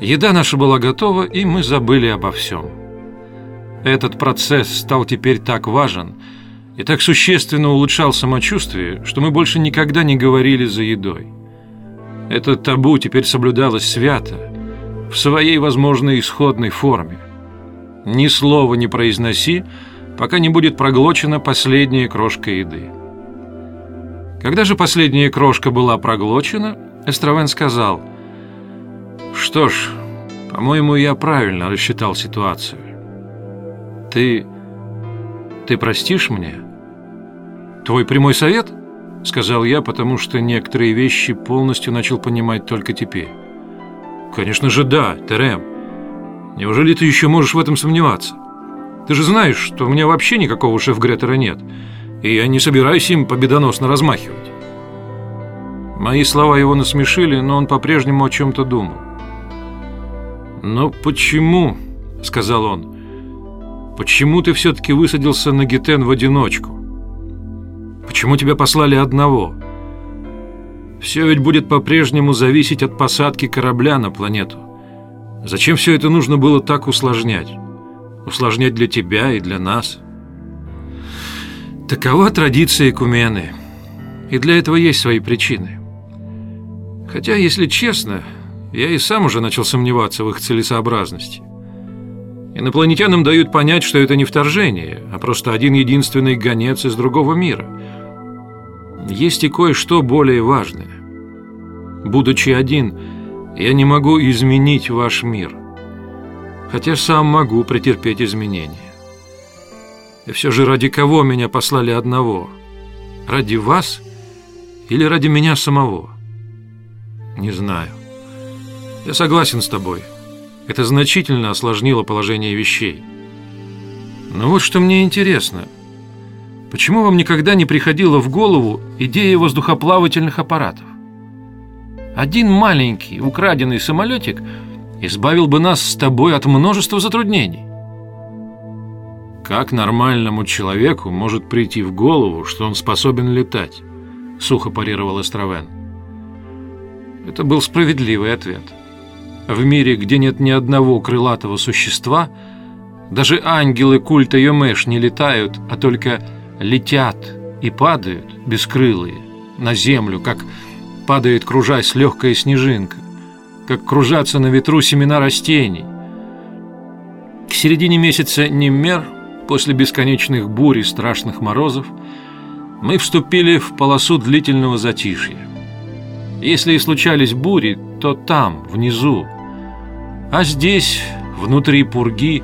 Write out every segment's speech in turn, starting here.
Еда наша была готова, и мы забыли обо всем. Этот процесс стал теперь так важен и так существенно улучшал самочувствие, что мы больше никогда не говорили за едой. Это табу теперь соблюдалось свято, в своей возможной исходной форме. Ни слова не произноси, пока не будет проглочена последняя крошка еды. Когда же последняя крошка была проглочена, Эстравен сказал, «Что ж, по-моему, я правильно рассчитал ситуацию. Ты... ты простишь мне?» «Твой прямой совет?» — сказал я, потому что некоторые вещи полностью начал понимать только теперь. «Конечно же да, Терем. Неужели ты еще можешь в этом сомневаться? Ты же знаешь, что у меня вообще никакого шеф-гретера нет, и я не собираюсь им победоносно размахивать». Мои слова его насмешили, но он по-прежнему о чем-то думал. «Но почему?» — сказал он. «Почему ты все-таки высадился на Гетен в одиночку?» Почему тебя послали одного? Все ведь будет по-прежнему зависеть от посадки корабля на планету. Зачем все это нужно было так усложнять? Усложнять для тебя и для нас. Такова традиция Кумены. И для этого есть свои причины. Хотя, если честно, я и сам уже начал сомневаться в их целесообразности. Инопланетянам дают понять, что это не вторжение, а просто один единственный гонец из другого мира – есть и кое-что более важное. Будучи один, я не могу изменить ваш мир, хотя сам могу претерпеть изменения. И все же ради кого меня послали одного? Ради вас или ради меня самого? Не знаю. Я согласен с тобой. Это значительно осложнило положение вещей. Но вот что мне интересно – Почему вам никогда не приходила в голову идея воздухоплавательных аппаратов? Один маленький украденный самолетик избавил бы нас с тобой от множества затруднений. Как нормальному человеку может прийти в голову, что он способен летать? Сухо парировал Эстравен. Это был справедливый ответ. В мире, где нет ни одного крылатого существа, даже ангелы культа Йомеш не летают, а только летят и падают, бескрылые, на землю, как падает, кружась, легкая снежинка, как кружатся на ветру семена растений. К середине месяца Неммер, после бесконечных бурь и страшных морозов, мы вступили в полосу длительного затишья. Если и случались бури, то там, внизу, а здесь, внутри пурги,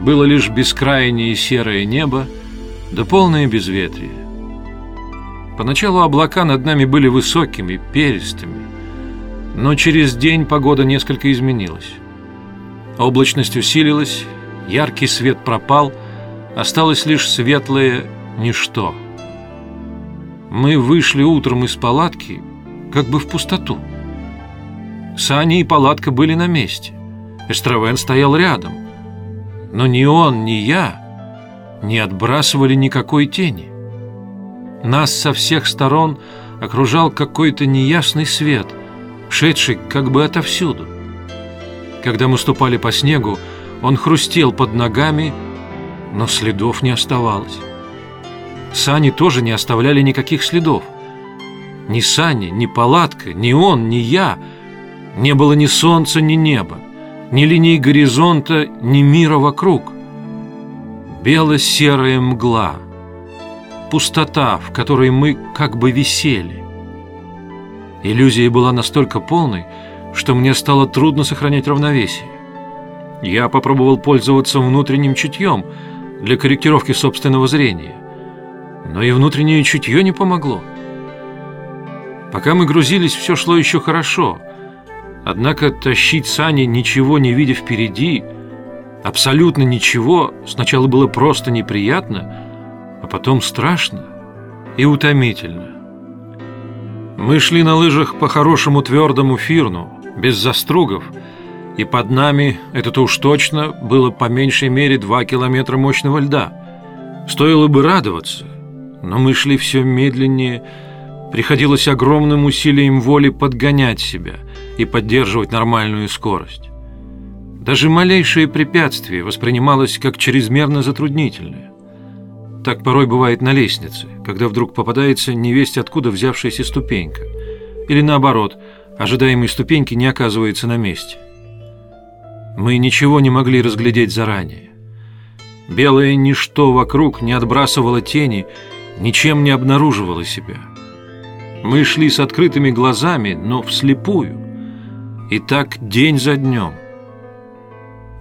было лишь бескрайнее серое небо, да полное безветрие. Поначалу облака над нами были высокими, перистыми, но через день погода несколько изменилась. Облачность усилилась, яркий свет пропал, осталось лишь светлое ничто. Мы вышли утром из палатки, как бы в пустоту. Сани и палатка были на месте. Эстравен стоял рядом. Но ни он, ни я не отбрасывали никакой тени. Нас со всех сторон окружал какой-то неясный свет, шедший как бы отовсюду. Когда мы ступали по снегу, он хрустел под ногами, но следов не оставалось. Сани тоже не оставляли никаких следов. Ни сани, ни палатка, ни он, ни я. Не было ни солнца, ни неба, ни линии горизонта, ни мира вокруг бело-серая мгла, пустота, в которой мы как бы висели. Иллюзия была настолько полной, что мне стало трудно сохранять равновесие. Я попробовал пользоваться внутренним чутьем для корректировки собственного зрения, но и внутреннее чутье не помогло. Пока мы грузились, все шло еще хорошо, однако тащить сани, ничего не видя впереди – абсолютно ничего, сначала было просто неприятно, а потом страшно и утомительно. Мы шли на лыжах по хорошему твердому фирну, без застругов, и под нами, это уж точно, было по меньшей мере два километра мощного льда. Стоило бы радоваться, но мы шли все медленнее, приходилось огромным усилием воли подгонять себя и поддерживать нормальную скорость. Даже малейшее препятствие воспринималось как чрезмерно затруднительное. Так порой бывает на лестнице, когда вдруг попадается невесть откуда взявшаяся ступенька. Или наоборот, ожидаемой ступеньки не оказывается на месте. Мы ничего не могли разглядеть заранее. Белое ничто вокруг не отбрасывало тени, ничем не обнаруживало себя. Мы шли с открытыми глазами, но вслепую. И так день за днем.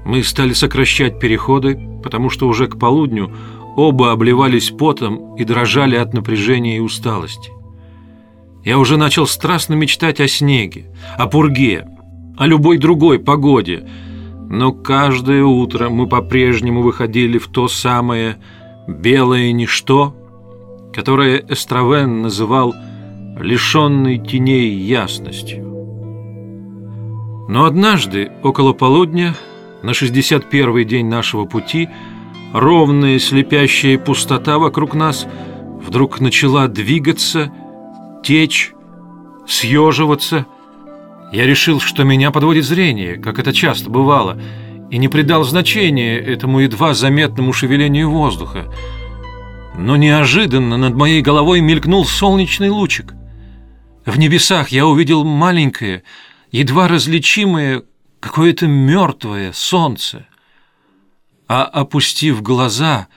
Мы стали сокращать переходы, потому что уже к полудню оба обливались потом и дрожали от напряжения и усталости. Я уже начал страстно мечтать о снеге, о пурге, о любой другой погоде – но каждое утро мы по-прежнему выходили в то самое белое ничто, которое Эстравен называл лишенной теней ясностью. Но однажды, около полудня, на 61-й день нашего пути, ровная слепящая пустота вокруг нас вдруг начала двигаться, течь, съеживаться – я решил, что меня подводит зрение, как это часто бывало, и не придал значения этому едва заметному шевелению воздуха. Но неожиданно над моей головой мелькнул солнечный лучик. В небесах я увидел маленькое, едва различимое, какое-то мертвое солнце. А опустив глаза,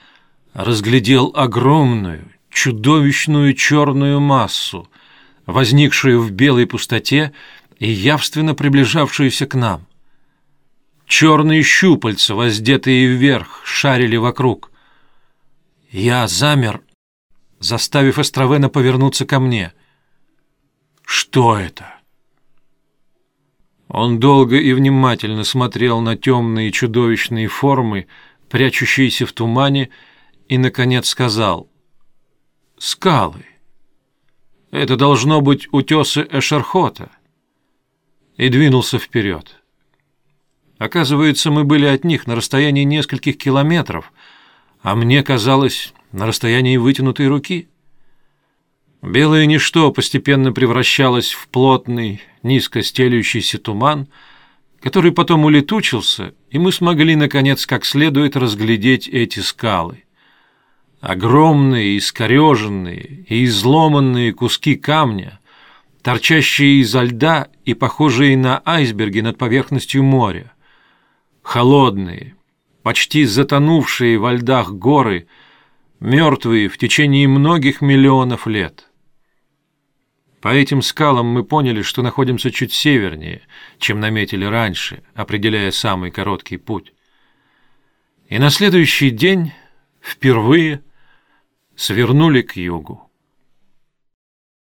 разглядел огромную, чудовищную черную массу, возникшую в белой пустоте, и явственно приближавшуюся к нам. Черные щупальца, воздетые вверх, шарили вокруг. Я замер, заставив Островена повернуться ко мне. «Что это?» Он долго и внимательно смотрел на темные чудовищные формы, прячущиеся в тумане, и, наконец, сказал «Скалы. Это должно быть утесы Эшерхота» и двинулся вперед. Оказывается, мы были от них на расстоянии нескольких километров, а мне казалось, на расстоянии вытянутой руки. Белое ничто постепенно превращалось в плотный, низко стелющийся туман, который потом улетучился, и мы смогли, наконец, как следует разглядеть эти скалы. Огромные, искореженные и изломанные куски камня, торчащие изо льда и похожие на айсберги над поверхностью моря. Холодные, почти затонувшие во льдах горы, мертвые в течение многих миллионов лет. По этим скалам мы поняли, что находимся чуть севернее, чем наметили раньше, определяя самый короткий путь. И на следующий день впервые свернули к югу.